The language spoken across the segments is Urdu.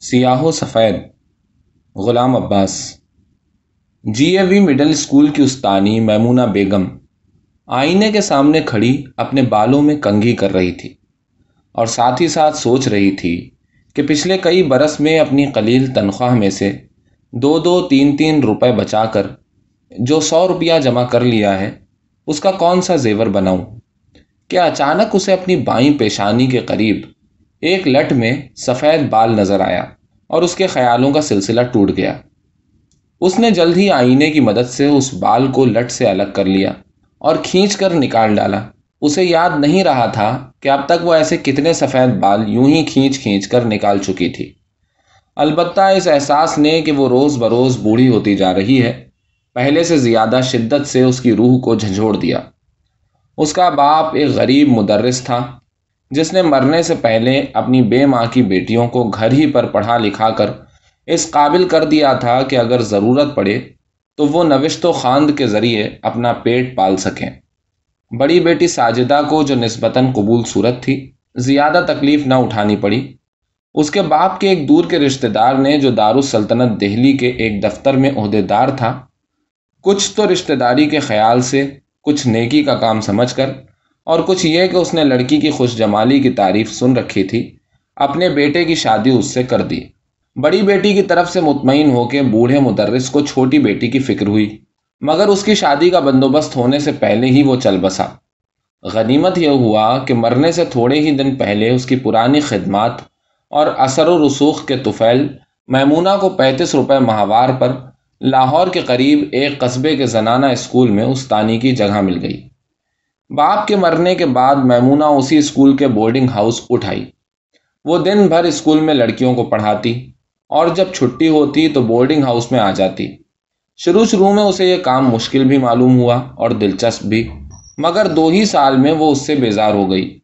سیاہ و سفید، غلام عباس۔ جی اے وی مڈل اسکول کی استانی میمونہ بیگم۔ آئینے کے سامنے کھڑی اپنے بالوں میں کنگھی کر رہی تھی اور ساتھ ہی ساتھ سوچ رہی تھی کہ پچھلے کئی برس میں اپنی قلیل تنخواہ میں سے دو دو تین تین روپے بچا کر جو سو روپیہ جمع کر لیا ہے، اس کا کون سا زیور بناؤں؟ کہ اچانک اسے اپنی بائیں پیشانی کے قریب ایک لٹ میں سفید بال نظر آیا اور اس کے خیالوں کا سلسلہ ٹوٹ گیا۔ اس نے جلد ہی آئینے کی مدد سے اس بال کو لٹ سے الگ کر لیا اور کھینچ کر نکال ڈالا۔ اسے یاد نہیں رہا تھا کہ اب تک وہ ایسے کتنے سفید بال یوں ہی کھینچ کھینچ کر نکال چکی تھی۔ البتہ اس احساس نے کہ وہ روز بروز بوڑھی ہوتی جا رہی ہے۔ پہلے سے زیادہ شدت سے اس کی روح کو جھنجھوڑ دیا۔ اس کا باپ ایک غریب مدرس تھا۔ جس نے مرنے سے پہلے اپنی بے ماں کی بیٹیوں کو گھر ہی پر پڑھا لکھا کر اس قابل کر دیا تھا کہ اگر ضرورت پڑے تو وہ نوشت و خواند کے ذریعے اپنا پیٹ پال سکیں۔ بڑی بیٹی ساجدہ کو جو نسبتاً قبول صورت تھی، زیادہ تکلیف نہ اٹھانی پڑی۔ اس کے باپ کے ایک دور کے رشتہ دار نے جو دارالسلطنت دہلی کے ایک دفتر میں عہدے دار تھا، کچھ تو رشتہ داری کے خیال سے، کچھ نیکی کا کام سمجھ کر اور کچھ یہ کہ اس نے لڑکی کی خوش جمالی کی تعریف سن رکھی تھی، اپنے بیٹے کی شادی اس سے کر دی۔ بڑی بیٹی کی طرف سے مطمئن ہو کے بوڑھے مدرس کو چھوٹی بیٹی کی فکر ہوئی، مگر اس کی شادی کا بندوبست ہونے سے پہلے ہی وہ چل بسا۔ غنیمت یہ ہوا کہ مرنے سے تھوڑے ہی دن پہلے اس کی پرانی خدمات اور اثر و رسوخ کے طفیل میمونہ کو پینتیس روپے ماہوار پر لاہور کے قریب ایک قصبے کے زنانہ اسکول میں استانی کی جگہ مل گئی۔ باپ کے مرنے کے بعد میمونہ اسی اسکول کے بورڈنگ ہاؤس اٹھائی۔ وہ دن بھر اسکول میں لڑکیوں کو پڑھاتی اور جب چھٹی ہوتی تو بورڈنگ ہاؤس میں آ جاتی۔ شروع شروع میں اسے یہ کام مشکل بھی معلوم ہوا اور دلچسپ بھی، مگر دو ہی سال میں وہ اس سے بیزار ہو گئی۔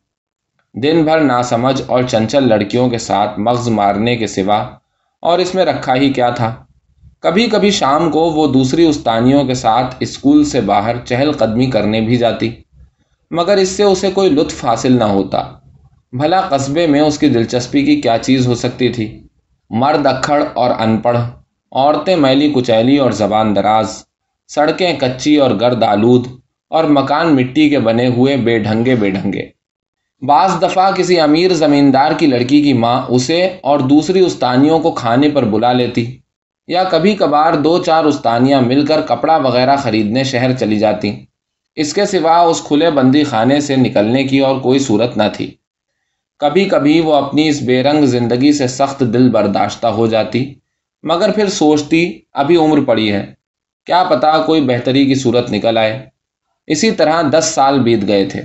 دن بھر ناسمجھ اور چنچل لڑکیوں کے ساتھ مغز مارنے کے سوا اور اس میں رکھا ہی کیا تھا۔ کبھی کبھی شام کو وہ دوسری استانیوں کے ساتھ اسکول سے باہر چہل قدمی کرنے بھی جاتی۔ مگر اس سے اسے کوئی لطف حاصل نہ ہوتا۔ بھلا قصبے میں اس کی دلچسپی کی کیا چیز ہو سکتی تھی؟ مرد اکھڑ اور ان پڑھ، عورتیں میلی کچیلی اور زبان دراز، سڑکیں کچی اور گرد آلود، اور مکان مٹی کے بنے ہوئے بے ڈھنگے بے ڈھنگے۔ بعض دفعہ کسی امیر زمیندار کی لڑکی کی ماں اسے اور دوسری استانیوں کو کھانے پر بلا لیتی، یا کبھی کبھار دو چار استانیاں مل کر کپڑا وغیرہ خریدنے شہر چلی جاتی۔ اس کے سوا اس کھلے بندی خانے سے نکلنے کی اور کوئی صورت نہ تھی۔ کبھی کبھی وہ اپنی اس بے رنگ زندگی سے سخت دل برداشتہ ہو جاتی، مگر پھر سوچتی، ابھی عمر پڑی ہے، کیا پتا کوئی بہتری کی صورت نکل آئے۔ اسی طرح دس سال بیت گئے تھے۔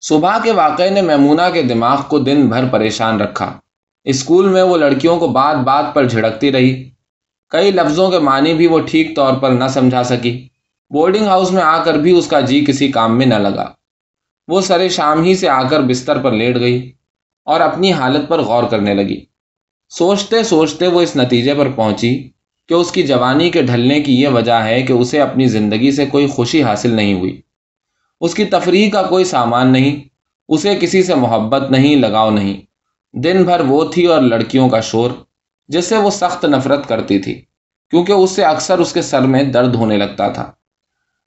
صبح کے واقعے نے میمونہ کے دماغ کو دن بھر پریشان رکھا۔ اسکول میں وہ لڑکیوں کو بات بات پر جھڑکتی رہی۔ کئی لفظوں کے معنی بھی وہ ٹھیک طور پر نہ سمجھا سکی۔ بورڈنگ ہاؤس میں آ کر بھی اس کا جی کسی کام میں نہ لگا۔ وہ سرے شام ہی سے آ کر بستر پر لیٹ گئی اور اپنی حالت پر غور کرنے لگی۔ سوچتے سوچتے وہ اس نتیجے پر پہنچی کہ اس کی جوانی کے ڈھلنے کی یہ وجہ ہے کہ اسے اپنی زندگی سے کوئی خوشی حاصل نہیں ہوئی۔ اس کی تفریح کا کوئی سامان نہیں، اسے کسی سے محبت نہیں، لگاؤ نہیں۔ دن بھر وہ تھی اور لڑکیوں کا شور، جس سے وہ سخت نفرت کرتی تھی، کیونکہ اس سے اکثر اس کے سر میں درد ہونے لگتا تھا۔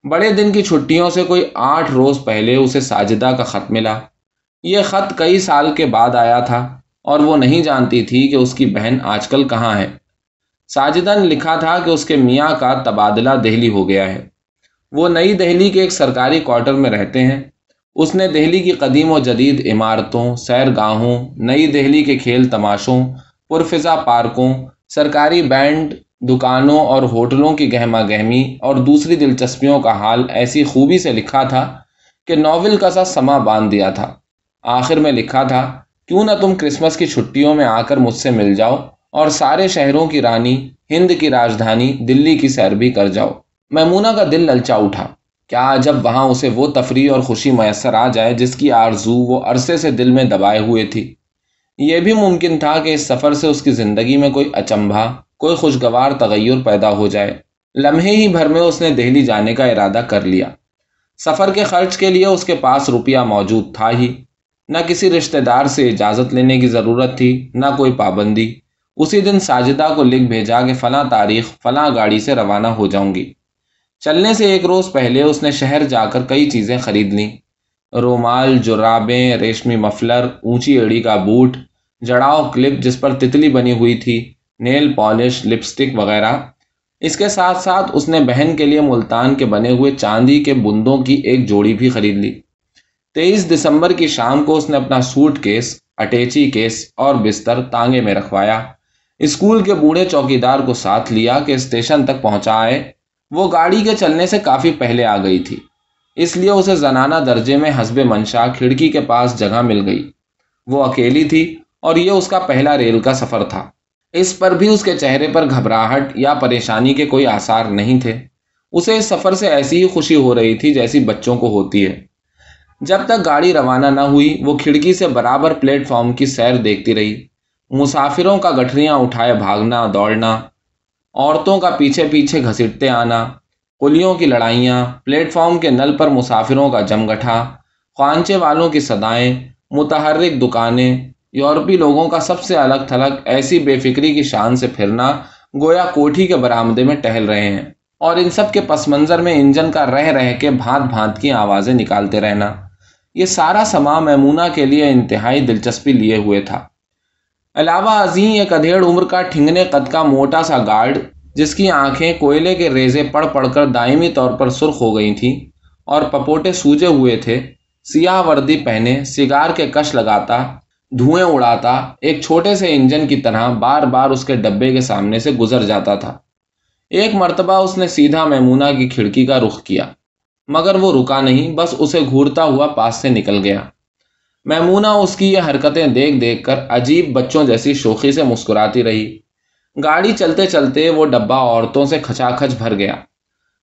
بڑے دن کی چھٹیوں سے کوئی آٹھ روز پہلے اسے ساجدہ کا خط ملا۔ یہ خط کئی سال کے بعد آیا تھا اور وہ نہیں جانتی تھی کہ اس کی بہن آج کل کہاں ہے۔ ساجدہ نے لکھا تھا کہ اس کے میاں کا تبادلہ دہلی ہو گیا ہے۔ وہ نئی دہلی کے ایک سرکاری کوارٹر میں رہتے ہیں۔ اس نے دہلی کی قدیم و جدید عمارتوں، سیر گاہوں، نئی دہلی کے کھیل تماشوں، پرفضا پارکوں، سرکاری بینڈ دکانوں اور ہوٹلوں کی گہما گہمی اور دوسری دلچسپیوں کا حال ایسی خوبی سے لکھا تھا کہ ناول کا سا سما باندھ دیا تھا۔ آخر میں لکھا تھا، کیوں نہ تم کرسمس کی چھٹیوں میں آ کر مجھ سے مل جاؤ اور سارے شہروں کی رانی، ہند کی راجدھانی، دلی کی سیر بھی کر جاؤ۔ میمونہ کا دل للچا اٹھا۔ کیا جب وہاں اسے وہ تفریح اور خوشی میسر آ جائے جس کی آرزو وہ عرصے سے دل میں دبائے ہوئے تھی۔ یہ بھی ممکن تھا کہ اس سفر سے اس کی زندگی میں کوئی اچمبھا کوئی خوشگوار تغیر پیدا ہو جائے۔ لمحے ہی بھر میں اس نے دہلی جانے کا ارادہ کر لیا۔ سفر کے خرچ کے لیے اس کے پاس روپیہ موجود تھا ہی۔ نہ کسی رشتہ دار سے اجازت لینے کی ضرورت تھی، نہ کوئی پابندی۔ اسی دن ساجدہ کو لکھ بھیجا کہ فلاں تاریخ، فلاں گاڑی سے روانہ ہو جاؤں گی۔ چلنے سے ایک روز پہلے اس نے شہر جا کر کئی چیزیں خرید لیں۔ رومال، جرابیں، ریشمی مفلر، اونچی ایڑی کا بوٹ، جڑاؤ کلپ جس پر تتلی بنی ہوئی تھی۔ نیل پالش، لپسٹک وغیرہ۔ اس کے ساتھ ساتھ اس نے بہن کے لیے ملتان کے بنے ہوئے چاندی کے بندوں کی ایک جوڑی بھی خرید لی۔ تیئیس دسمبر کی شام کو اس نے اپنا سوٹ کیس، اٹیچی کیس اور بستر تانگے میں رکھوایا۔ اسکول کے بوڑھے چوکیدار کو ساتھ لیا کہ اسٹیشن تک پہنچائے وہ گاڑی کے چلنے سے کافی پہلے آ گئی تھی۔ اس لیے اسے زنانہ درجے میں حسب منشا کھڑکی کے پاس جگہ مل گئی۔ وہ اکیلی تھی اور یہ اس کا پہلا ریل کا سفر تھا۔ اس پر بھی اس کے چہرے پر گھبراہٹ یا پریشانی کے کوئی آثار نہیں تھے۔ اسے اس سفر سے ایسی ہی خوشی ہو رہی تھی جیسی بچوں کو ہوتی ہے۔ جب تک گاڑی روانہ نہ ہوئی، وہ کھڑکی سے برابر پلیٹ فارم کی سیر دیکھتی رہی۔ مسافروں کا گٹھریاں اٹھائے بھاگنا، دوڑنا، عورتوں کا پیچھے پیچھے گھسیٹتے آنا، کلیوں کی لڑائیاں، پلیٹ فارم کے نل پر مسافروں کا جم گٹھا خوانچے والوں کی صدائیں متحرک دکانیں یورپی لوگوں کا سب سے الگ تھلگ ایسی بے فکری کی شان سے پھرنا گویا کوٹھی کے برآمدے میں ٹہل رہے ہیں اور ان سب کے پس منظر میں انجن کا رہ رہ کے بھانت بھانت کی آوازیں نکالتے رہنا۔ یہ سارا سما میمونا کے لیے انتہائی دلچسپی لیے ہوئے تھا۔ علاوہ ازیں ایک ادھیڑ عمر کا ٹھنگنے قد کا موٹا سا گارڈ، جس کی آنکھیں کوئلے کے ریزے پڑ پڑ کر دائمی طور پر سرخ ہو گئی تھیں اور پپوٹے سوجے ہوئے تھے، سیاہ وردی پہنے، سگار کے کش لگاتا دھوئیں اڑاتا، ایک چھوٹے سے انجن کی طرح بار بار اس کے ڈبے کے سامنے سے گزر جاتا تھا۔ ایک مرتبہ اس نے سیدھا میمونا کی کھڑکی کا رخ کیا، مگر وہ رکا نہیں، بس اسے گھورتا ہوا پاس سے نکل گیا۔ میمونا اس کی یہ حرکتیں دیکھ دیکھ کر عجیب بچوں جیسی شوخی سے مسکراتی رہی۔ گاڑی چلتے چلتے وہ ڈبہ عورتوں سے کھچا کھچ بھر گیا۔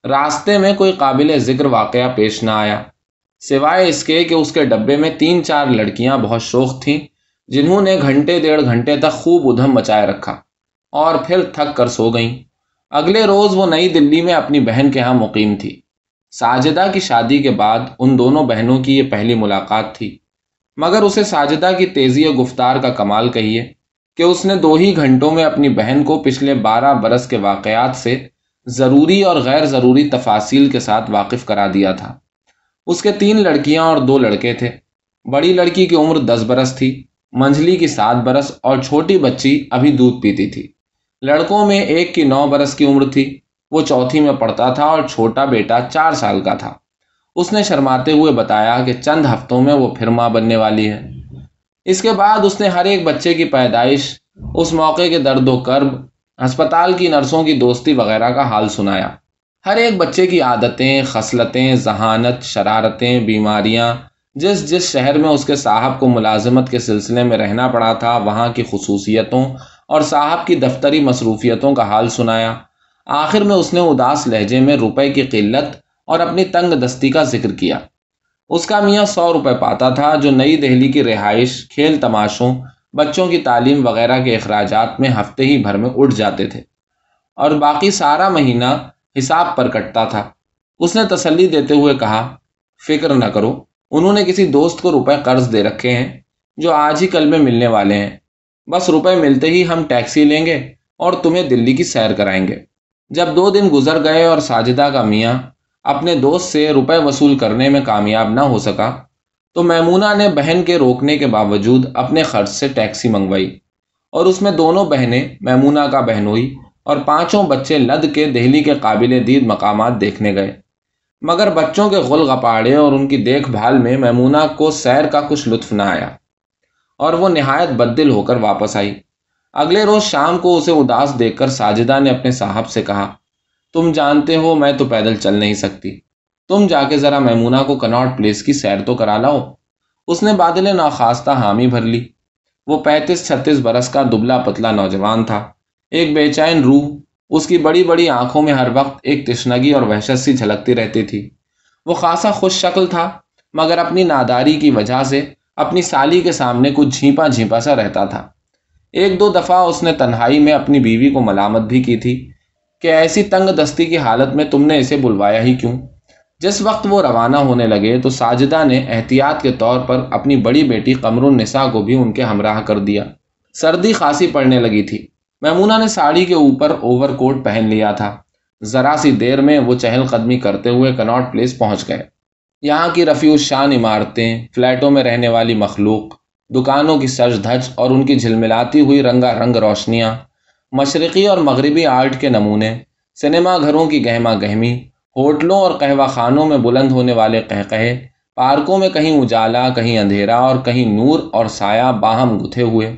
راستے میں کوئی قابل ذکر واقعہ پیش نہ آیا، سوائے اس کے کہ اس کے ڈبے میں تین چار لڑکیاں بہت شوق تھیں۔ جنہوں نے گھنٹے ڈیڑھ گھنٹے تک خوب ادھم مچائے رکھا اور پھر تھک کر سو گئیں۔ اگلے روز وہ نئی دلی میں اپنی بہن کے ہاں مقیم تھی۔ ساجدہ کی شادی کے بعد ان دونوں بہنوں کی یہ پہلی ملاقات تھی۔ مگر اسے ساجدہ کی تیزی گفتار کا کمال کہیے کہ اس نے دو ہی گھنٹوں میں اپنی بہن کو پچھلے بارہ برس کے واقعات سے ضروری اور غیر ضروری تفاصیل کے ساتھ واقف کرا دیا تھا۔ اس کے تین لڑکیاں اور دو لڑکے تھے۔ بڑی لڑکی کی عمر دس برس تھی۔ منجلی کی سات برس اور چھوٹی بچی ابھی دودھ پیتی تھی۔ لڑکوں میں ایک کی نو برس کی عمر تھی، وہ چوتھی میں پڑھتا تھا اور چھوٹا بیٹا چار سال کا تھا۔ اس نے شرماتے ہوئے بتایا کہ چند ہفتوں میں وہ پھر ماں بننے والی ہے۔ اس کے بعد اس نے ہر ایک بچے کی پیدائش، اس موقع کے درد و کرب، ہسپتال کی نرسوں کی دوستی وغیرہ کا حال سنایا۔ ہر ایک بچے کی عادتیں، خصلتیں، ذہانت، شرارتیں، بیماریاں جس جس شہر میں اس کے صاحب کو ملازمت کے سلسلے میں رہنا پڑا تھا، وہاں کی خصوصیتوں اور صاحب کی دفتری مصروفیتوں کا حال سنایا۔ آخر میں اس نے اداس لہجے میں روپے کی قلت اور اپنی تنگ دستی کا ذکر کیا۔ اس کا میاں سو روپے پاتا تھا، جو نئی دہلی کی رہائش، کھیل تماشوں، بچوں کی تعلیم وغیرہ کے اخراجات میں ہفتے ہی بھر میں اٹھ جاتے تھے۔ اور باقی سارا مہینہ حساب پر کٹتا تھا۔ اس نے تسلی دیتے ہوئے کہا، فکر نہ کرو انہوں نے کسی دوست کو روپے قرض دے رکھے ہیں جو آج ہی کل میں ملنے والے ہیں۔ بس روپے ملتے ہی ہم ٹیکسی لیں گے اور تمہیں دلی کی سیر کرائیں گے۔ جب دو دن گزر گئے اور ساجدہ کا میاں اپنے دوست سے روپے وصول کرنے میں کامیاب نہ ہو سکا، تو میمونہ نے بہن کے روکنے کے باوجود اپنے خرچ سے ٹیکسی منگوائی اور اس میں دونوں بہنیں میمونہ کا بہنوئی اور پانچوں بچے لد کے دہلی کے قابل دید مقامات دیکھنے گئے۔ مگر بچوں کے غل غپاڑے اور ان کی دیکھ بھال میں میمونہ کو سیر کا کچھ لطف نہ آیا اور وہ نہایت بدل ہو کر واپس آئی۔ اگلے روز شام کو اسے اداس دیکھ کر ساجدہ نے اپنے صاحب سے کہا، تم جانتے ہو میں تو پیدل چل نہیں سکتی۔ تم جا کے ذرا میمونا کو کناٹ پلیس کی سیر تو کرا لاؤ۔ اس نے بادل ناخواستہ حامی بھر لی۔ وہ پینتیس چھتیس برس کا دبلا پتلا نوجوان تھا۔ ایک بے چین روح اس کی بڑی بڑی آنکھوں میں ہر وقت ایک تشنگی اور وحشت سی جھلکتی رہتی تھی۔ وہ خاصا خوش شکل تھا، مگر اپنی ناداری کی وجہ سے اپنی سالی کے سامنے کچھ جھیپا جھیپا سا رہتا تھا۔ ایک دو دفعہ اس نے تنہائی میں اپنی بیوی کو ملامت بھی کی تھی کہ ایسی تنگ دستی کی حالت میں تم نے اسے بلوایا ہی کیوں؟ جس وقت وہ روانہ ہونے لگے تو ساجدہ نے احتیاط کے طور پر اپنی بڑی بیٹی قمر النساء کو بھی ان کے ہمراہ کر دیا۔ سردی خاصی پڑنے لگی تھی۔ میمونہ نے ساڑی کے اوپر اوور کوٹ پہن لیا تھا۔ ذرا سی دیر میں وہ چہل قدمی کرتے ہوئے کناٹ پلیس پہنچ گئے۔ یہاں کی رفیع شان عمارتیں، فلیٹوں میں رہنے والی مخلوق، دکانوں کی سج دھج اور ان کی جھلملاتی ہوئی رنگا رنگ روشنیاں، مشرقی اور مغربی آرٹ کے نمونے، سنیما گھروں کی گہما گہمی، ہوٹلوں اور قہوہ خانوں میں بلند ہونے والے قہقہے، پارکوں میں کہیں اجالا، کہیں اندھیرا اور کہیں نور اور سایہ باہم گتھے ہوئے۔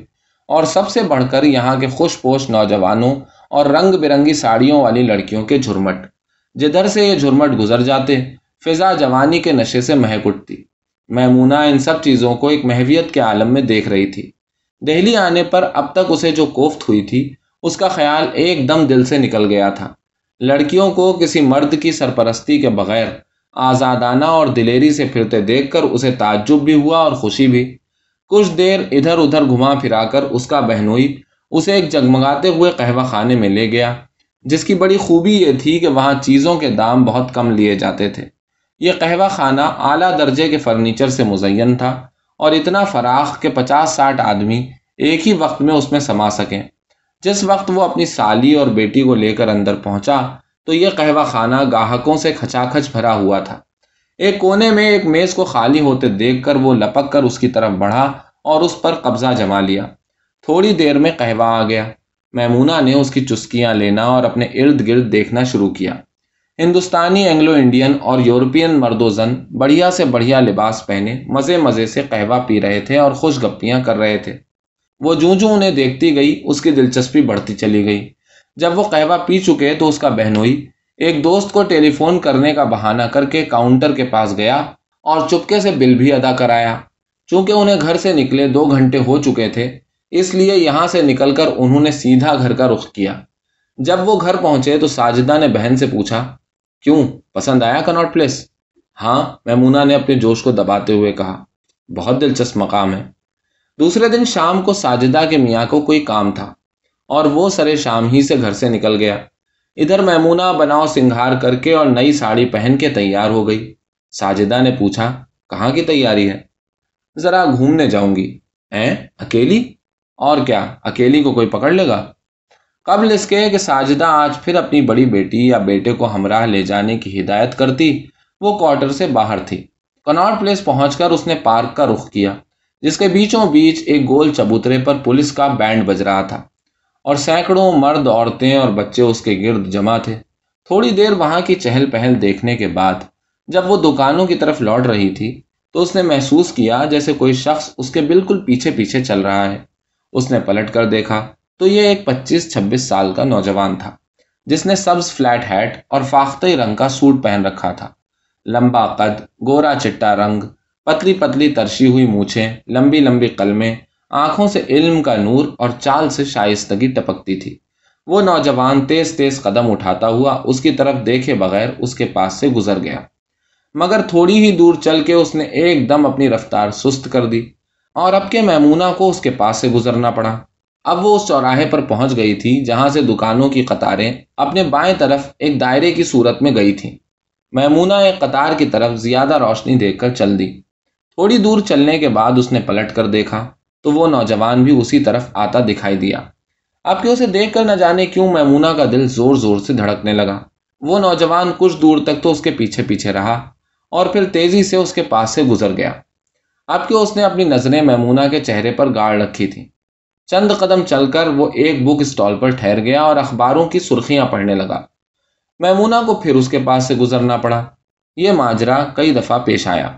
اور سب سے بڑھ کر یہاں کے خوش پوش نوجوانوں اور رنگ برنگی ساڑیوں والی لڑکیوں کے جھرمٹ۔ جدھر سے یہ جھرمٹ گزر جاتے، فضا جوانی کے نشے سے مہک اٹھتی۔ میمونہ ان سب چیزوں کو ایک محویت کے عالم میں دیکھ رہی تھی۔ دہلی آنے پر اب تک اسے جو کوفت ہوئی تھی، اس کا خیال ایک دم دل سے نکل گیا تھا۔ لڑکیوں کو کسی مرد کی سرپرستی کے بغیر آزادانہ اور دلیری سے پھرتے دیکھ کر اسے تعجب بھی ہوا اور خوشی بھی۔ کچھ دیر ادھر ادھر گھما پھرا کر اس کا بہنوئی اسے ایک جگمگاتے ہوئے قہوہ خانے میں لے گیا، جس کی بڑی خوبی یہ تھی کہ وہاں چیزوں کے دام بہت کم لیے جاتے تھے۔ یہ قہوہ خانہ اعلیٰ درجے کے فرنیچر سے مزین تھا اور اتنا فراخ کہ پچاس ساٹھ آدمی ایک ہی وقت میں اس میں سما سکیں۔ جس وقت وہ اپنی سالی اور بیٹی کو لے کر اندر پہنچا تو یہ قہوہ خانہ گاہکوں سے کھچا کھچ بھرا ہوا تھا۔ ایک کونے میں ایک میز کو خالی ہوتے دیکھ کر وہ لپک کر اس کی طرف بڑھا اور اس پر قبضہ جما لیا۔ تھوڑی دیر میں قہوہ آ گیا۔ میمونہ نے اس کی چسکیاں لینا اور اپنے ارد گرد دیکھنا شروع کیا۔ ہندوستانی اینگلو انڈین اور یورپین مرد و زن بڑھیا سے بڑھیا لباس پہنے مزے مزے سے قہوہ پی رہے تھے اور خوش گپیاں کر رہے تھے۔ وہ جوں جوں انہیں دیکھتی گئی، اس کی دلچسپی بڑھتی چلی گئی۔ جب وہ قہوہ پی چکے تو اس کا بہنوئی ایک دوست کو ٹیلی فون کرنے کا بہانہ کر کے کاؤنٹر کے پاس گیا اور چپکے سے بل بھی ادا کرایا۔ چونکہ انہیں گھر سے نکلے دو گھنٹے ہو چکے تھے، اس لیے یہاں سے نکل کر انہوں نے سیدھا گھر کا رخ کیا۔ جب وہ گھر پہنچے تو ساجدہ نے بہن سے پوچھا، کیوں؟ پسند آیا کناٹ پلیس؟ ہاں میمونا نے اپنے جوش کو دباتے ہوئے کہا، بہت دلچسپ مقام ہے۔ دوسرے دن شام کو ساجدہ کے میاں کو کوئی کام تھا اور وہ سرے شام ہی سے گھر سے نکل گیا۔ ادھر میمونا بناؤ سنگھار کر کے اور نئی ساڑی پہن کے تیار ہو گئی۔ ساجدہ نے پوچھا، کہاں کی تیاری ہے؟ ذرا گھومنے جاؤں گی۔ اے اکیلی؟ اور کیا، اکیلی کو کوئی پکڑ لے گا؟ قبل اس کے کہ ساجدہ آج پھر اپنی بڑی بیٹی یا بیٹے کو ہمراہ لے جانے کی ہدایت کرتی، وہ کوارٹر سے باہر تھی۔ کناٹ پلیس پہنچ کر اس نے پارک کا رخ کیا، جس کے بیچوں بیچ ایک گول چبوترے پر پولیس کا بینڈ بج رہا تھا۔ اور سینکڑوں مرد عورتیں اور بچے اس کے گرد جمع تھے۔ تھوڑی دیر وہاں کی چہل پہل دیکھنے کے بعد جب وہ دکانوں کی طرف لوٹ رہی تھی تو اس نے محسوس کیا جیسے کوئی شخص اس کے بالکل پیچھے پیچھے چل رہا ہے۔ اس نے پلٹ کر دیکھا تو یہ ایک پچیس چھبیس سال کا نوجوان تھا جس نے سبز فلیٹ ہیٹ اور فاختہ رنگ کا سوٹ پہن رکھا تھا۔ لمبا قد، گورا چٹا رنگ، پتلی پتلی ترشی ہوئی مونچھیں، لمبی لمبی قلمیں آنکھوں سے علم کا نور اور چال سے شائستگی ٹپکتی تھی۔ وہ نوجوان تیز تیز قدم اٹھاتا ہوا اس کی طرف دیکھے بغیر اس کے پاس سے گزر گیا۔ مگر تھوڑی ہی دور چل کے اس نے ایک دم اپنی رفتار سست کر دی اور اب کے میمونہ کو اس کے پاس سے گزرنا پڑا۔ اب وہ اس چوراہے پر پہنچ گئی تھی جہاں سے دکانوں کی قطاریں اپنے بائیں طرف ایک دائرے کی صورت میں گئی تھیں۔ میمونہ ایک قطار کی طرف زیادہ روشنی دیکھ کر چل دی۔ تھوڑی دور چلنے کے بعد اس نے پلٹ کر دیکھا۔ تو وہ نوجوان بھی اسی طرف آتا دکھائی دیا۔ اب کہ اسے دیکھ کر نہ جانے کیوں میمونہ کا دل زور زور سے دھڑکنے لگا۔ وہ نوجوان کچھ دور تک تو اس کے پیچھے پیچھے رہا اور پھر تیزی سے اس کے پاس سے گزر گیا۔ اب کہ اس نے اپنی نظریں میمونہ کے چہرے پر گاڑ رکھی تھیں۔ چند قدم چل کر وہ ایک بک اسٹال پر ٹھہر گیا اور اخباروں کی سرخیاں پڑھنے لگا۔ میمونا کو پھر اس کے پاس سے گزرنا پڑا۔ یہ ماجرا کئی دفعہ پیش آیا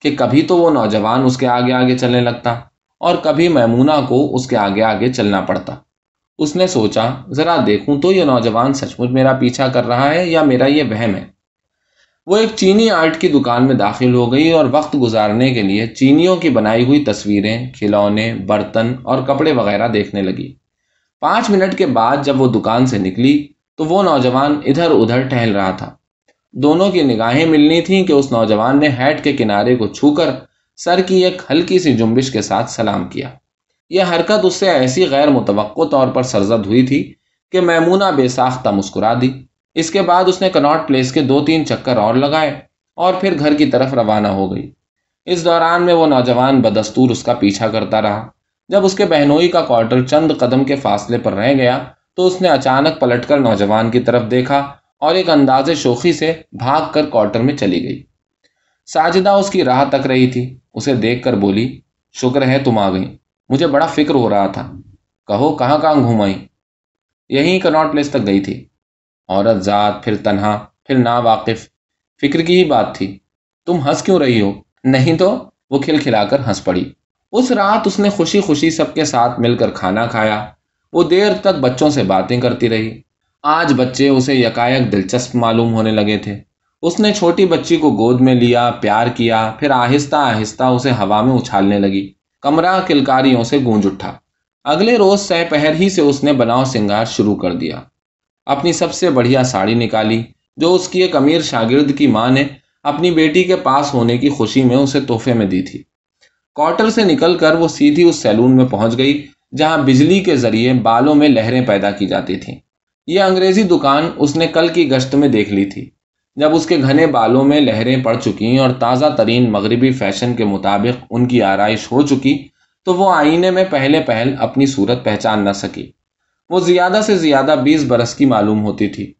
کہ کبھی تو وہ نوجوان اس کے آگے آگے چلنے لگتا۔ اور کبھی میمونا کو اس کے آگے آگے چلنا پڑتا۔ اس نے سوچا، ذرا دیکھوں تو یہ نوجوان سچ مچ میرا پیچھا کر رہا ہے یا میرا یہ وہم ہے؟ وہ ایک چینی آرٹ کی دکان میں داخل ہو گئی اور وقت گزارنے کے لیے چینیوں کی بنائی ہوئی تصویریں، کھلونے، برتن اور کپڑے وغیرہ دیکھنے لگی۔ پانچ منٹ کے بعد جب وہ دکان سے نکلی تو وہ نوجوان ادھر ادھر ٹہل رہا تھا۔ دونوں کی نگاہیں ملنی تھیں کہ اس نوجوان نے ہیٹ کے کنارے کو چھو کر سر کی ایک ہلکی سی جنبش کے ساتھ سلام کیا۔ یہ حرکت اس سے ایسی غیر متوقع طور پر سرزد ہوئی تھی کہ میمونہ بے ساختہ مسکرا دی۔ اس کے بعد اس نے کناٹ پلیس کے دو تین چکر اور لگائے اور پھر گھر کی طرف روانہ ہو گئی۔ اس دوران میں وہ نوجوان بدستور اس کا پیچھا کرتا رہا۔ جب اس کے بہنوئی کا کوارٹر چند قدم کے فاصلے پر رہ گیا تو اس نے اچانک پلٹ کر نوجوان کی طرف دیکھا اور ایک انداز شوخی سے بھاگ کر کوارٹر میں چلی گئی۔ ساجدہ اس کی راہ تک رہی تھی۔ اسے دیکھ کر بولی، شکر ہے تم آ گئی مجھے بڑا فکر ہو رہا تھا۔ کہو، کہاں کہاں گھومائی یہیں کناٹ پلیس تک گئی تھی۔ عورت، ذات، پھر تنہا، پھر نا واقف فکر کی ہی بات تھی۔ تم ہنس کیوں رہی ہو؟ نہیں تو وہ کھل کھلا کر ہنس پڑی۔ اس رات اس نے خوشی خوشی سب کے ساتھ مل کر کھانا کھایا۔ وہ دیر تک بچوں سے باتیں کرتی رہی۔ آج بچے اسے یکایک دلچسپ معلوم ہونے لگے تھے۔ اس نے چھوٹی بچی کو گود میں لیا، پیار کیا، پھر آہستہ آہستہ اسے ہوا میں اچھالنے لگی۔ کمرہ کلکاریوں سے گونج اٹھا۔ اگلے روز سہ پہر ہی سے اس نے بناؤ سنگار شروع کر دیا۔ اپنی سب سے بڑھیا ساڑی نکالی، جو اس کی ایک امیر شاگرد کی ماں نے اپنی بیٹی کے پاس ہونے کی خوشی میں اسے تحفے میں دی تھی۔ کوارٹر سے نکل کر وہ سیدھی اس سیلون میں پہنچ گئی، جہاں بجلی کے ذریعے بالوں میں لہریں پیدا کی جاتی تھیں۔ یہ انگریزی دکان اس نے کل کی گشت میں دیکھ لی تھی۔ جب اس کے گھنے بالوں میں لہریں پڑ چکی اور تازہ ترین مغربی فیشن کے مطابق ان کی آرائش ہو چکی، تو وہ آئینے میں پہلے پہل اپنی صورت پہچان نہ سکی۔ وہ زیادہ سے زیادہ بیس برس کی معلوم ہوتی تھی۔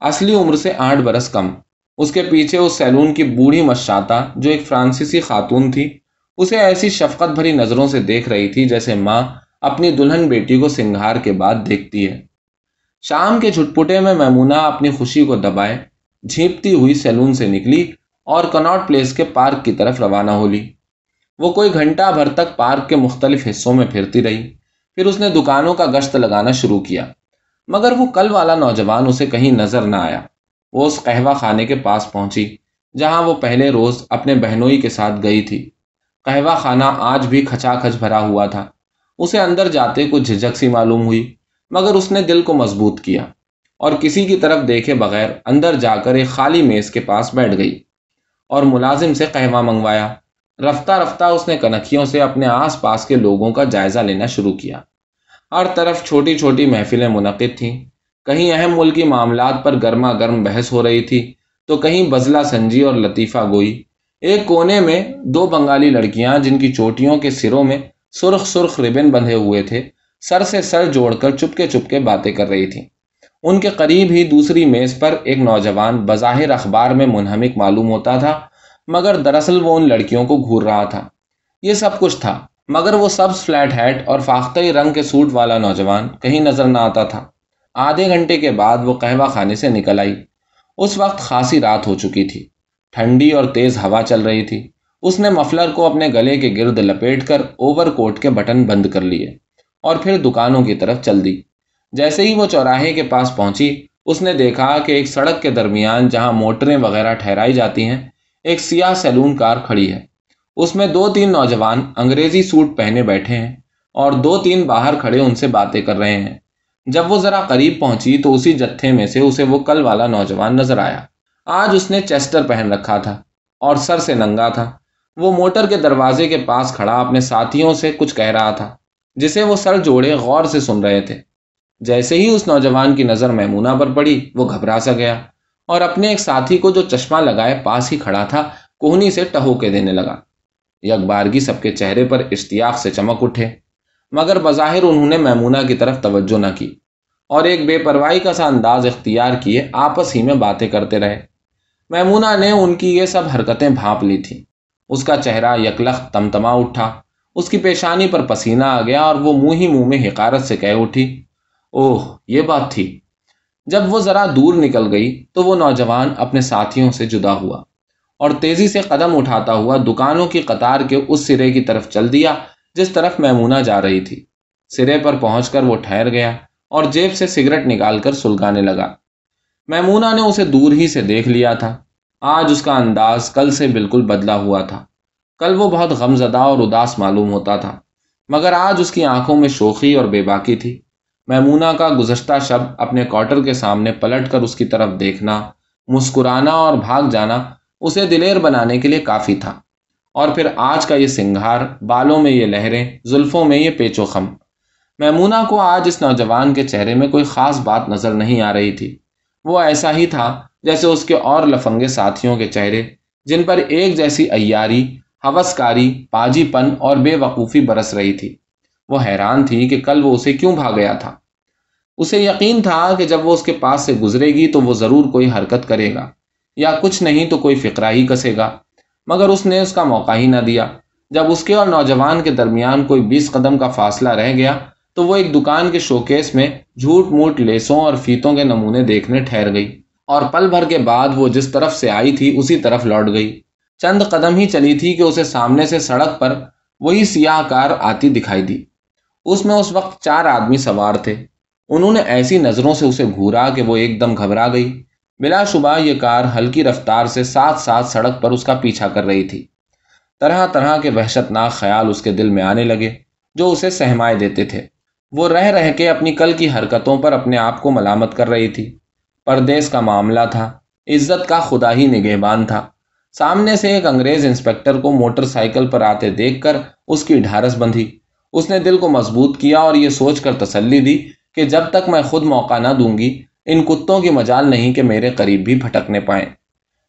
اصلی عمر سے آٹھ برس کم۔ اس کے پیچھے اس سیلون کی بوڑھی مشاتا، جو ایک فرانسیسی خاتون تھی، اسے ایسی شفقت بھری نظروں سے دیکھ رہی تھی جیسے ماں اپنی دلہن بیٹی کو سنگھار کے بعد دیکھتی ہے۔ شام کے چھٹپٹے میں میمونہ اپنی خوشی کو دبائے جھیپتی ہوئی سیلون سے نکلی اور کناٹ پلیس کے پارک کی طرف روانہ ہو لی وہ کوئی گھنٹہ بھر تک پارک کے مختلف حصوں میں پھرتی رہی۔ پھر اس نے دکانوں کا گشت لگانا شروع کیا۔ مگر وہ کل والا نوجوان اسے کہیں نظر نہ آیا۔ وہ اس قہوہ خانے کے پاس پہنچی، جہاں وہ پہلے روز اپنے بہنوئی کے ساتھ گئی تھی۔ قہوہ خانہ آج بھی کھچا کھچ بھرا ہوا تھا۔ اسے اندر جاتے کچھ جھجک سی معلوم ہوئی، مگر اس نے دل کو مضبوط کیا۔ اور کسی کی طرف دیکھے بغیر اندر جا کر ایک خالی میز کے پاس بیٹھ گئی اور ملازم سے قہوہ منگوایا۔ رفتہ رفتہ اس نے کنکھیوں سے اپنے آس پاس کے لوگوں کا جائزہ لینا شروع کیا۔ ہر طرف چھوٹی چھوٹی محفلیں منعقد تھیں۔ کہیں اہم ملکی معاملات پر گرما گرم بحث ہو رہی تھی تو کہیں بزلہ سنجی اور لطیفہ گوئی۔ ایک کونے میں دو بنگالی لڑکیاں جن کی چوٹیوں کے سروں میں سرخ سرخ ربن بندھے ہوئے تھے، سر سے سر جوڑ کر چپکے چپکے باتیں کر رہی تھیں۔ ان کے قریب ہی دوسری میز پر ایک نوجوان بظاہر اخبار میں منہمک معلوم ہوتا تھا، مگر دراصل وہ ان لڑکیوں کو گھور رہا تھا۔ یہ سب کچھ تھا، مگر وہ سبز فلیٹ ہیٹ اور فاختہ رنگ کے سوٹ والا نوجوان کہیں نظر نہ آتا تھا۔ آدھے گھنٹے کے بعد وہ قہوہ خانے سے نکل آئی۔ اس وقت خاصی رات ہو چکی تھی۔ ٹھنڈی اور تیز ہوا چل رہی تھی۔ اس نے مفلر کو اپنے گلے کے گرد لپیٹ کر اوور کوٹ کے بٹن بند کر لیے اور پھر دکانوں کی طرف چل دی۔ جیسے ہی وہ چوراہے کے پاس پہنچی، اس نے دیکھا کہ ایک سڑک کے درمیان جہاں موٹریں وغیرہ ٹھہرائی جاتی ہیں، ایک سیاہ سیلون کار کھڑی ہے۔ اس میں دو تین نوجوان انگریزی سوٹ پہنے بیٹھے ہیں اور دو تین باہر کھڑے ان سے باتیں کر رہے ہیں۔ جب وہ ذرا قریب پہنچی تو اسی جتھے میں سے اسے وہ کل والا نوجوان نظر آیا۔ آج اس نے چیسٹر پہن رکھا تھا اور سر سے ننگا تھا۔ وہ موٹر کے دروازے کے پاس کھڑا اپنے ساتھیوں سے کچھ کہہ رہا تھا، جسے وہ سر جوڑے غور سے سن رہے تھے۔ جیسے ہی اس نوجوان کی نظر میمونا پر پڑی، وہ گھبرا سا گیا اور اپنے ایک ساتھی کو جو چشمہ لگائے پاس ہی کھڑا تھا، کوہنی سے ٹہو کے دینے لگا۔ یک بارگی سب کے چہرے پر اشتیاق سے چمک اٹھے، مگر بظاہر انہوں نے میمونا کی طرف توجہ نہ کی اور ایک بے پرواہی کا سا انداز اختیار کیے، آپس ہی میں باتیں کرتے رہے۔ میمونا نے ان کی یہ سب حرکتیں بھانپ لی تھیں۔ اس کا چہرہ یکلخت تمتما اٹھا، اس کی پیشانی پر پسینہ آ گیا اور وہ منہ ہی منہ میں حکارت سے کہہ اٹھی اوہ، یہ بات تھی۔ جب وہ ذرا دور نکل گئی تو وہ نوجوان اپنے ساتھیوں سے جدا ہوا اور تیزی سے قدم اٹھاتا ہوا دکانوں کی قطار کے اس سرے کی طرف چل دیا جس طرف میمونا جا رہی تھی۔ سرے پر پہنچ کر وہ ٹھہر گیا اور جیب سے سگریٹ نکال کر سلگانے لگا۔ میمونا نے اسے دور ہی سے دیکھ لیا تھا۔ آج اس کا انداز کل سے بالکل بدلا ہوا تھا۔ کل وہ بہت غم زدہ اور اداس معلوم ہوتا تھا، مگر آج اس کی آنکھوں میں شوخی اور بے باکی تھی۔ میمونا کا گزشتہ شب اپنے کوارٹر کے سامنے پلٹ کر اس کی طرف دیکھنا، مسکرانا اور بھاگ جانا اسے دلیر بنانے کے لیے کافی تھا۔ اور پھر آج کا یہ سنگھار، بالوں میں یہ لہریں، زلفوں میں یہ پیچ و خم۔ میمونا کو آج اس نوجوان کے چہرے میں کوئی خاص بات نظر نہیں آ رہی تھی۔ وہ ایسا ہی تھا جیسے اس کے اور لفنگے ساتھیوں کے چہرے، جن پر ایک جیسی ایاری ہوس کاری پاجی پن اور بے وقوفی برس رہی تھی۔ وہ حیران تھی کہ کل وہ اسے کیوں بھاگ گیا تھا۔ اسے یقین تھا کہ جب وہ اس کے پاس سے گزرے گی تو وہ ضرور کوئی حرکت کرے گا یا کچھ نہیں تو کوئی فقرہ ہی کسے گا۔ مگر اس نے اس کا موقع ہی نہ دیا۔ جب اس کے اور نوجوان کے درمیان کوئی بیس قدم کا فاصلہ رہ گیا تو وہ ایک دکان کے شوکیس میں جھوٹ موٹ لیسوں اور فیتوں کے نمونے دیکھنے ٹھہر گئی اور پل بھر کے بعد وہ جس طرف سے آئی تھی اسی طرف لوٹ گئی۔ چند قدم ہی چلی تھی کہ اسے سامنے سے سڑک پر وہی سیاہ کار آتی دکھائی دی۔ اس میں اس وقت چار آدمی سوار تھے۔ انہوں نے ایسی نظروں سے اسے گھورا کہ وہ ایک دم گھبرا گئی۔ بلا شبہ یہ کار ہلکی رفتار سے ساتھ ساتھ سڑک پر اس کا پیچھا کر رہی تھی۔ طرح طرح کے وحشت ناک خیال اس کے دل میں آنے لگے، جو اسے سہمائے دیتے تھے۔ وہ رہ رہ کے اپنی کل کی حرکتوں پر اپنے آپ کو ملامت کر رہی تھی۔ پردیس کا معاملہ تھا۔ عزت کا خدا ہی نگہبان تھا۔ سامنے سے ایک انگریز انسپیکٹر کو موٹر سائیکل پر آتے دیکھ کر اس کی ڈھارس بندھی۔ اس نے دل کو مضبوط کیا اور یہ سوچ کر تسلی دی کہ جب تک میں خود موقع نہ دوں گی، ان کتوں کی مجال نہیں کہ میرے قریب بھی پھٹکنے پائیں۔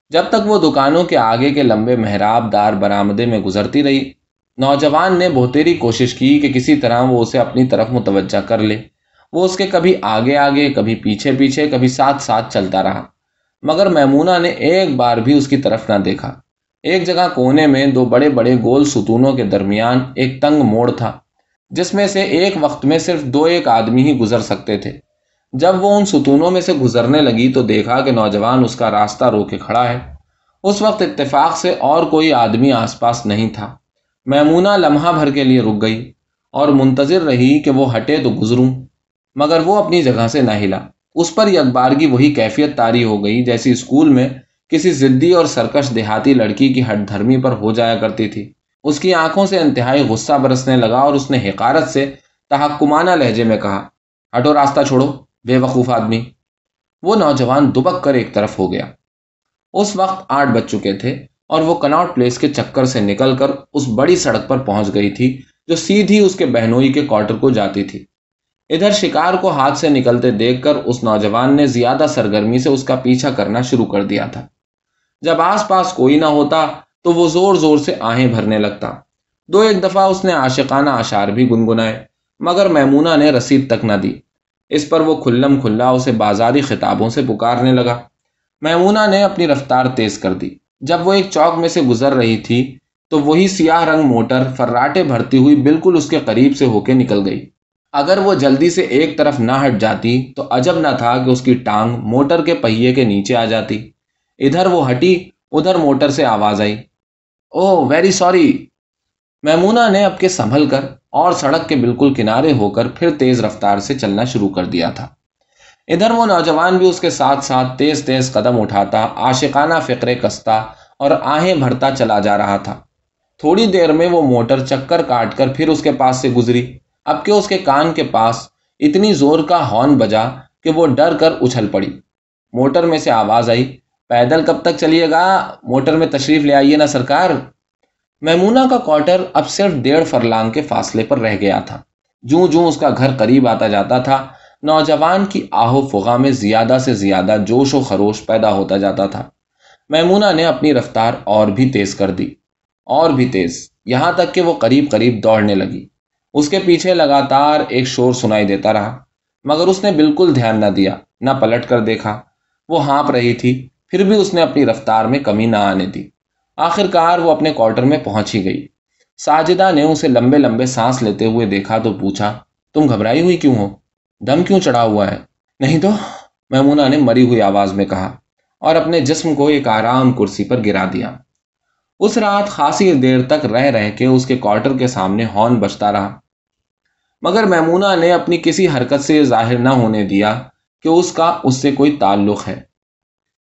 جب تک وہ دکانوں کے آگے کے لمبے محراب دار برآمدے میں گزرتی رہی، نوجوان نے بہتری کوشش کی کہ کسی طرح وہ اسے اپنی طرف متوجہ کر لے۔ وہ اس کے کبھی آگے آگے، کبھی پیچھے پیچھے، کبھی ساتھ ساتھ چلتا رہا۔ مگر میمونہ نے ایک بار بھی اس کی طرف نہ دیکھا۔ ایک جگہ کونے میں دو بڑے بڑے گول ستونوں کے درمیان ایک تنگ موڑ تھا۔ جس میں سے ایک وقت میں صرف دو ایک آدمی ہی گزر سکتے تھے۔ جب وہ ان ستونوں میں سے گزرنے لگی تو دیکھا کہ نوجوان اس کا راستہ رو کے کھڑا ہے۔ اس وقت اتفاق سے اور کوئی آدمی آس پاس نہیں تھا۔ میمونہ لمحہ بھر کے لیے رک گئی اور منتظر رہی کہ وہ ہٹے تو گزروں۔ مگر وہ اپنی جگہ سے نہ ہلا۔ اس پر اخبار کی وہی کیفیت تاری ہو گئی جیسی اسکول میں کسی ضدی اور سرکش دیہاتی لڑکی کی ہٹ دھرمی پر ہو جایا کرتی تھی۔ اس کی آنکھوں سے انتہائی غصہ برسنے لگا اور اس نے حقارت سے تحکمانہ لہجے میں کہا، ہٹو راستہ چھوڑو، بے وقوف آدمی۔ وہ نوجوان دبک کر ایک طرف ہو گیا۔ اس وقت آٹھ بج چکے تھے اور وہ کناٹ پلیس کے چکر سے نکل کر اس بڑی سڑک پر پہنچ گئی تھی، جو سیدھی اس کے بہنوئی کے کوارٹر کو جاتی تھی۔ ادھر شکار کو ہاتھ سے نکلتے دیکھ کر اس نوجوان نے زیادہ سرگرمی سے اس کا پیچھا کرنا شروع کر دیا تھا۔ جب آس پاس کوئی نہ ہوتا تو وہ زور زور سے آہیں بھرنے لگتا۔ دو ایک دفعہ اس نے عاشقانہ اشار بھی گنگنائے، مگر میمونہ نے رسید تک نہ دی۔ اس پر وہ کھلم کھلا اسے بازاری خطابوں سے پکارنے لگا۔ میمونہ نے اپنی رفتار تیز کر دی۔ جب وہ ایک چوک میں سے گزر رہی تھی، تو وہی سیاہ رنگ موٹر فراٹے بھرتی ہوئی بالکل اس کے قریب سے ہو کے نکل گئی۔ اگر وہ جلدی سے ایک طرف نہ ہٹ جاتی، تو عجب نہ تھا کہ اس کی ٹانگ موٹر کے پہیے کے نیچے آ جاتی۔ ادھر وہ ہٹی، ادھر موٹر سے آواز آئی۔ او ویری سوری میمونا نے اب کے سنبھل کر اور سڑک کے بالکل کنارے ہو کر پھر تیز رفتار سے چلنا شروع کر دیا تھا۔ ادھر وہ نوجوان بھی اس کے ساتھ ساتھ تیز تیز قدم اٹھاتا، عاشقانہ فکرے کستا اور آہیں بھرتا چلا جا رہا تھا۔ تھوڑی دیر میں وہ موٹر چکر کاٹ کر پھر اس کے پاس سے گزری۔ اب کہ اس کے کان کے پاس اتنی زور کا ہارن بجا کہ وہ ڈر کر اچھل پڑی۔ موٹر میں سے آواز آئی پیدل کب تک چلیے گا؟ موٹر میں تشریف لے آئیے نا سرکار۔ میمونا کا کوارٹر اب صرف ڈیڑھ فرلانگ کے فاصلے پر رہ گیا تھا۔ جوں جوں اس کا گھر قریب آتا جاتا تھا، نوجوان کی آہو فغا میں زیادہ سے زیادہ جوش و خروش پیدا ہوتا جاتا تھا۔ میمونا نے اپنی رفتار اور بھی تیز کر دی۔ اور بھی تیز۔ یہاں تک کہ وہ قریب قریب دوڑنے لگی۔ اس کے پیچھے لگاتار ایک شور سنائی دیتا رہا، مگر اس نے بالکل دھیان نہ دیا، نہ پلٹ کر دیکھا۔ وہ ہانپ رہی تھی۔ پھر بھی اس نے اپنی رفتار میں کمی نہ آنے دی۔ آخر کار وہ اپنے کوارٹر میں پہنچ ہی گئی۔ ساجدہ نے اسے لمبے لمبے سانس لیتے ہوئے دیکھا تو پوچھا، تم گھبرائی ہوئی کیوں ہو؟ دم کیوں چڑھا ہوا ہے؟ نہیں تو میمونا نے مری ہوئی آواز میں کہا اور اپنے جسم کو ایک آرام کرسی پر گرا دیا۔ اس رات خاصی دیر تک رہ رہ کے اس کے کوارٹر کے سامنے ہارن بچتا رہا۔ مگر میمونا نے اپنی کسی حرکت سے ظاہر نہ ہونے دیا کہ اس کا اس سے کوئی تعلق ہے۔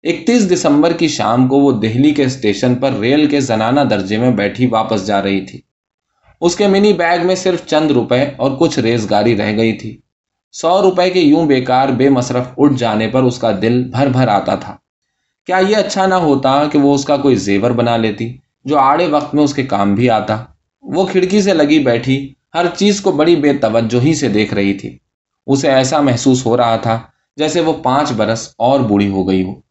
اکتیس دسمبر کی شام کو وہ دہلی کے اسٹیشن پر ریل کے زنانہ درجے میں بیٹھی واپس جا رہی تھی۔ اس کے منی بیگ میں صرف چند روپے اور کچھ ریز گاری رہ گئی تھی۔ سو روپے کے یوں بیکار بے مصرف اٹھ جانے پر اس کا دل بھر بھر آتا تھا۔ کیا یہ اچھا نہ ہوتا کہ وہ اس کا کوئی زیور بنا لیتی جو آڑے وقت میں اس کے کام بھی آتا۔ وہ کھڑکی سے لگی بیٹھی، ہر چیز کو بڑی بے توجہ ہی سے دیکھ رہی تھی۔ اسے ایسا محسوس ہو رہا تھا جیسے وہ پانچ برس اور بوڑھی ہو گئی ہو۔